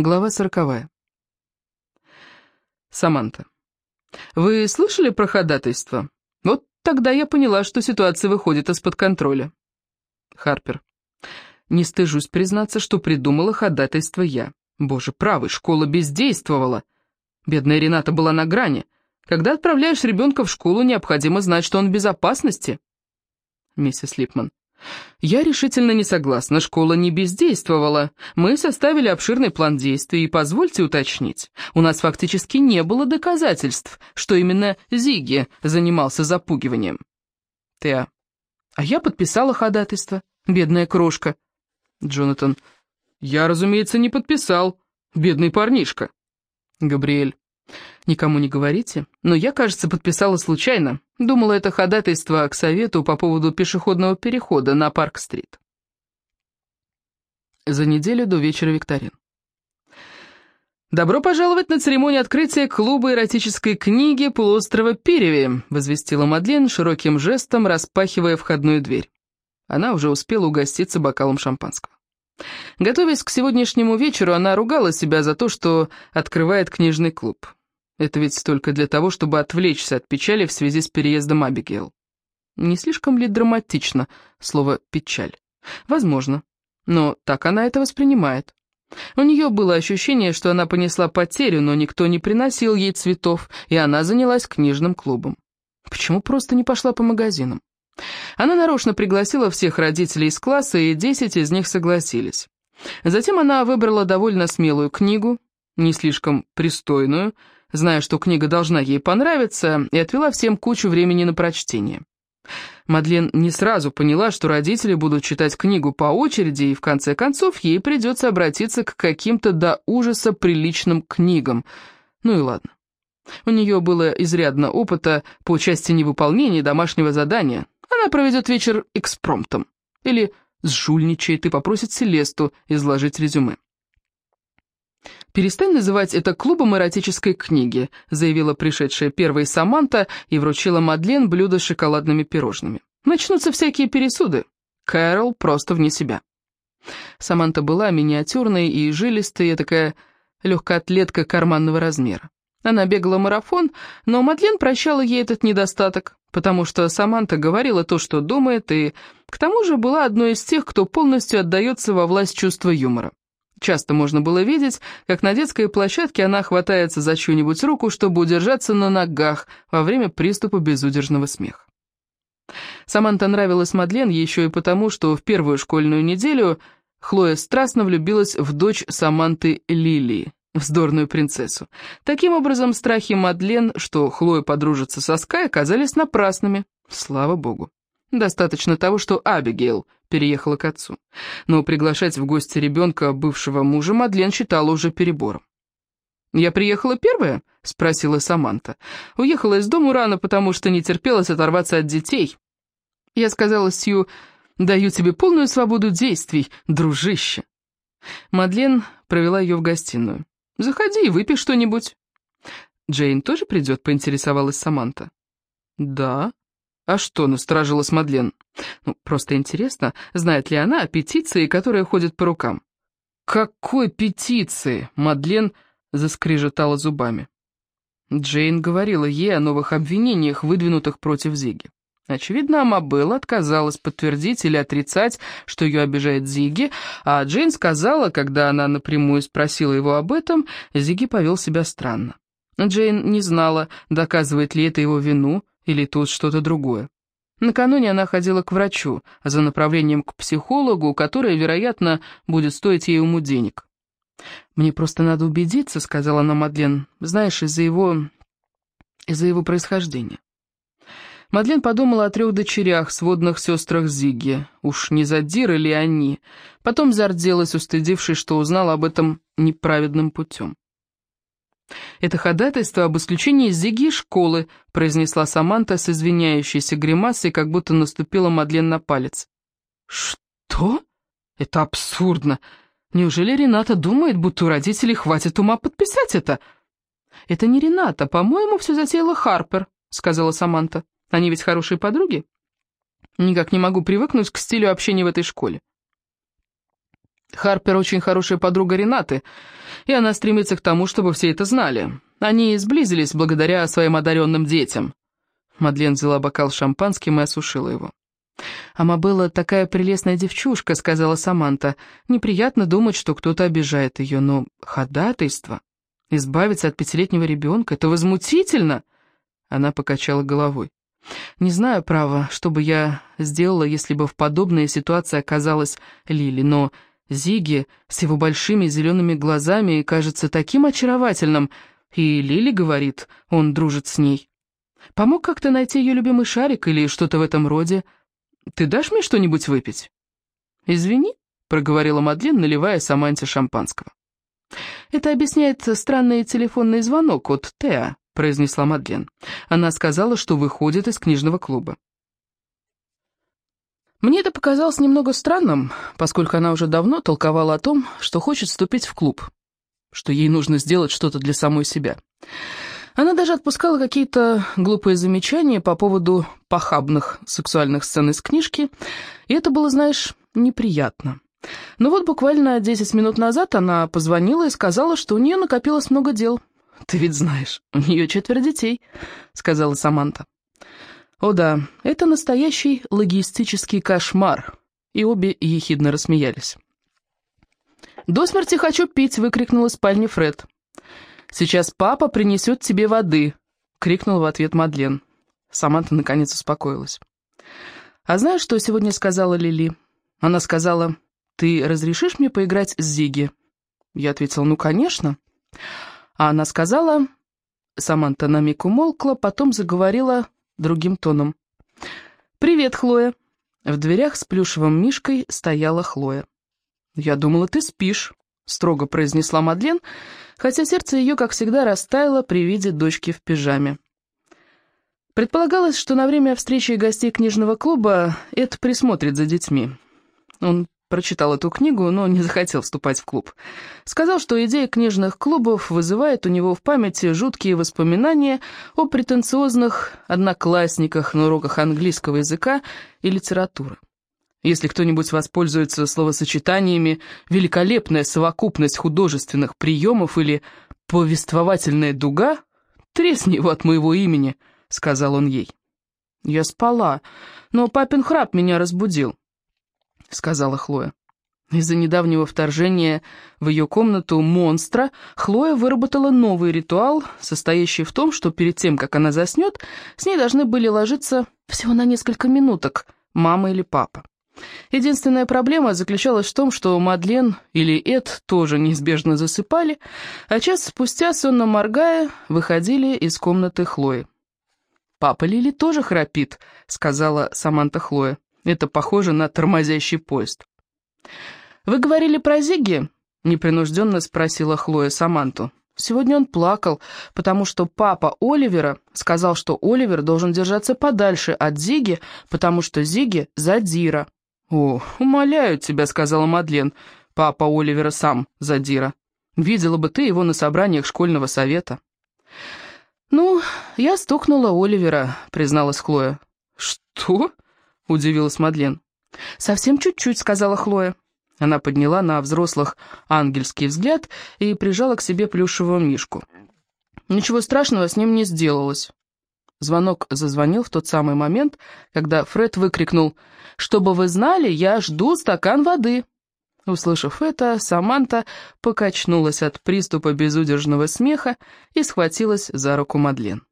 Глава сороковая. Саманта. Вы слышали про ходатайство? Вот тогда я поняла, что ситуация выходит из-под контроля. Харпер. Не стыжусь признаться, что придумала ходатайство я. Боже, правый, школа бездействовала. Бедная Рената была на грани. Когда отправляешь ребенка в школу, необходимо знать, что он в безопасности. Миссис Липман. Я решительно не согласна, школа не бездействовала. Мы составили обширный план действий, и позвольте уточнить, у нас фактически не было доказательств, что именно Зиги занимался запугиванием. Теа. А я подписала ходатайство, бедная крошка. Джонатан. Я, разумеется, не подписал, бедный парнишка. Габриэль. Никому не говорите, но я, кажется, подписала случайно. Думала, это ходатайство к совету по поводу пешеходного перехода на Парк-стрит. За неделю до вечера викторин. «Добро пожаловать на церемонию открытия клуба эротической книги полуострова Пиреви», возвестила Мадлен широким жестом, распахивая входную дверь. Она уже успела угоститься бокалом шампанского. Готовясь к сегодняшнему вечеру, она ругала себя за то, что открывает книжный клуб. Это ведь только для того, чтобы отвлечься от печали в связи с переездом Абигейл. Не слишком ли драматично слово «печаль»? Возможно, но так она это воспринимает. У нее было ощущение, что она понесла потерю, но никто не приносил ей цветов, и она занялась книжным клубом. Почему просто не пошла по магазинам? Она нарочно пригласила всех родителей из класса, и десять из них согласились. Затем она выбрала довольно смелую книгу, не слишком пристойную, зная, что книга должна ей понравиться, и отвела всем кучу времени на прочтение. Мадлен не сразу поняла, что родители будут читать книгу по очереди, и в конце концов ей придется обратиться к каким-то до ужаса приличным книгам. Ну и ладно. У нее было изрядно опыта по части невыполнения домашнего задания. Она проведет вечер экспромтом. Или сжульничает и попросит Селесту изложить резюме. «Перестань называть это клубом эротической книги», заявила пришедшая первой Саманта и вручила Мадлен блюдо с шоколадными пирожными. «Начнутся всякие пересуды. Кэрол просто вне себя». Саманта была миниатюрной и жилистой, такая легкоатлетка карманного размера. Она бегала марафон, но Мадлен прощала ей этот недостаток, потому что Саманта говорила то, что думает, и к тому же была одной из тех, кто полностью отдается во власть чувства юмора. Часто можно было видеть, как на детской площадке она хватается за чью-нибудь руку, чтобы удержаться на ногах во время приступа безудержного смеха. Саманта нравилась Мадлен еще и потому, что в первую школьную неделю Хлоя страстно влюбилась в дочь Саманты Лилии, вздорную принцессу. Таким образом, страхи Мадлен, что Хлоя подружится со Скай, оказались напрасными. Слава богу. Достаточно того, что Абигейл переехала к отцу. Но приглашать в гости ребенка бывшего мужа Мадлен считала уже перебором. «Я приехала первая?» — спросила Саманта. «Уехала из дома рано, потому что не терпелось оторваться от детей». Я сказала Сью, «Даю тебе полную свободу действий, дружище». Мадлен провела ее в гостиную. «Заходи и выпей что-нибудь». «Джейн тоже придет?» — поинтересовалась Саманта. «Да», «А что?» — насторожилась Мадлен. «Ну, просто интересно, знает ли она о петиции, которая ходит по рукам?» «Какой петиции?» — Мадлен заскрежетала зубами. Джейн говорила ей о новых обвинениях, выдвинутых против Зиги. Очевидно, Амабелла отказалась подтвердить или отрицать, что ее обижает Зиги, а Джейн сказала, когда она напрямую спросила его об этом, Зиги повел себя странно. Джейн не знала, доказывает ли это его вину, или тут что-то другое. Накануне она ходила к врачу, за направлением к психологу, которое, вероятно, будет стоить ей ему денег. «Мне просто надо убедиться», — сказала она Мадлен, — «знаешь, из-за его... из-за его происхождения». Мадлен подумала о трех дочерях, сводных сестрах Зиги. Уж не задиры ли они? Потом зарделась, устыдившись, что узнала об этом неправедным путем. «Это ходатайство об исключении Зиги из школы», произнесла Саманта с извиняющейся гримасой, как будто наступила Мадлен на палец. «Что? Это абсурдно. Неужели Рената думает, будто у родителей хватит ума подписать это?» «Это не Рената, по-моему, все затеяла Харпер», — сказала Саманта. «Они ведь хорошие подруги?» «Никак не могу привыкнуть к стилю общения в этой школе». Харпер очень хорошая подруга Ренаты, и она стремится к тому, чтобы все это знали. Они сблизились благодаря своим одаренным детям». Мадлен взяла бокал шампанским и осушила его. «Амабелла такая прелестная девчушка», — сказала Саманта. «Неприятно думать, что кто-то обижает ее, но ходатайство, избавиться от пятилетнего ребенка — это возмутительно!» Она покачала головой. «Не знаю, право, что бы я сделала, если бы в подобной ситуации оказалась Лили, но Зиги с его большими зелеными глазами кажется таким очаровательным, и Лили говорит, он дружит с ней. Помог как-то найти ее любимый шарик или что-то в этом роде. Ты дашь мне что-нибудь выпить?» «Извини», — проговорила Мадлен, наливая Саманте шампанского. «Это объясняет странный телефонный звонок от Теа», — произнесла Мадлен. Она сказала, что выходит из книжного клуба. Мне это показалось немного странным, поскольку она уже давно толковала о том, что хочет вступить в клуб, что ей нужно сделать что-то для самой себя. Она даже отпускала какие-то глупые замечания по поводу похабных сексуальных сцен из книжки, и это было, знаешь, неприятно. Но вот буквально 10 минут назад она позвонила и сказала, что у нее накопилось много дел. «Ты ведь знаешь, у нее четверо детей», — сказала Саманта. «О да, это настоящий логистический кошмар», и обе ехидно рассмеялись. «До смерти хочу пить!» — выкрикнула из спальни Фред. «Сейчас папа принесет тебе воды!» — крикнул в ответ Мадлен. Саманта наконец успокоилась. «А знаешь, что сегодня сказала Лили?» Она сказала, «Ты разрешишь мне поиграть с Зиги?» Я ответила, «Ну, конечно». А она сказала... Саманта на миг умолкла, потом заговорила другим тоном. «Привет, Хлоя!» В дверях с плюшевым мишкой стояла Хлоя. «Я думала, ты спишь», — строго произнесла Мадлен, хотя сердце ее, как всегда, растаяло при виде дочки в пижаме. Предполагалось, что на время встречи гостей книжного клуба Эд присмотрит за детьми. Он прочитал эту книгу, но не захотел вступать в клуб. Сказал, что идея книжных клубов вызывает у него в памяти жуткие воспоминания о претенциозных одноклассниках на уроках английского языка и литературы. Если кто-нибудь воспользуется словосочетаниями «великолепная совокупность художественных приемов» или «повествовательная дуга», тресни его от моего имени, — сказал он ей. «Я спала, но папин храп меня разбудил», — сказала Хлоя. Из-за недавнего вторжения в ее комнату монстра Хлоя выработала новый ритуал, состоящий в том, что перед тем, как она заснет, с ней должны были ложиться всего на несколько минуток мама или папа. Единственная проблема заключалась в том, что Мадлен или Эд тоже неизбежно засыпали, а час спустя, сонно моргая, выходили из комнаты Хлои. «Папа Лили тоже храпит», — сказала Саманта Хлоя. «Это похоже на тормозящий поезд». «Вы говорили про Зиги?» — непринужденно спросила Хлоя Саманту. Сегодня он плакал, потому что папа Оливера сказал, что Оливер должен держаться подальше от Зиги, потому что Зиги задира. «О, умоляю тебя», — сказала Мадлен. «Папа Оливера сам задира. Видела бы ты его на собраниях школьного совета». «Ну, я стукнула Оливера», — призналась Хлоя. «Что?» — удивилась Мадлен. «Совсем чуть-чуть», — сказала Хлоя. Она подняла на взрослых ангельский взгляд и прижала к себе плюшевого мишку. Ничего страшного с ним не сделалось. Звонок зазвонил в тот самый момент, когда Фред выкрикнул «Чтобы вы знали, я жду стакан воды!» Услышав это, Саманта покачнулась от приступа безудержного смеха и схватилась за руку Мадлен.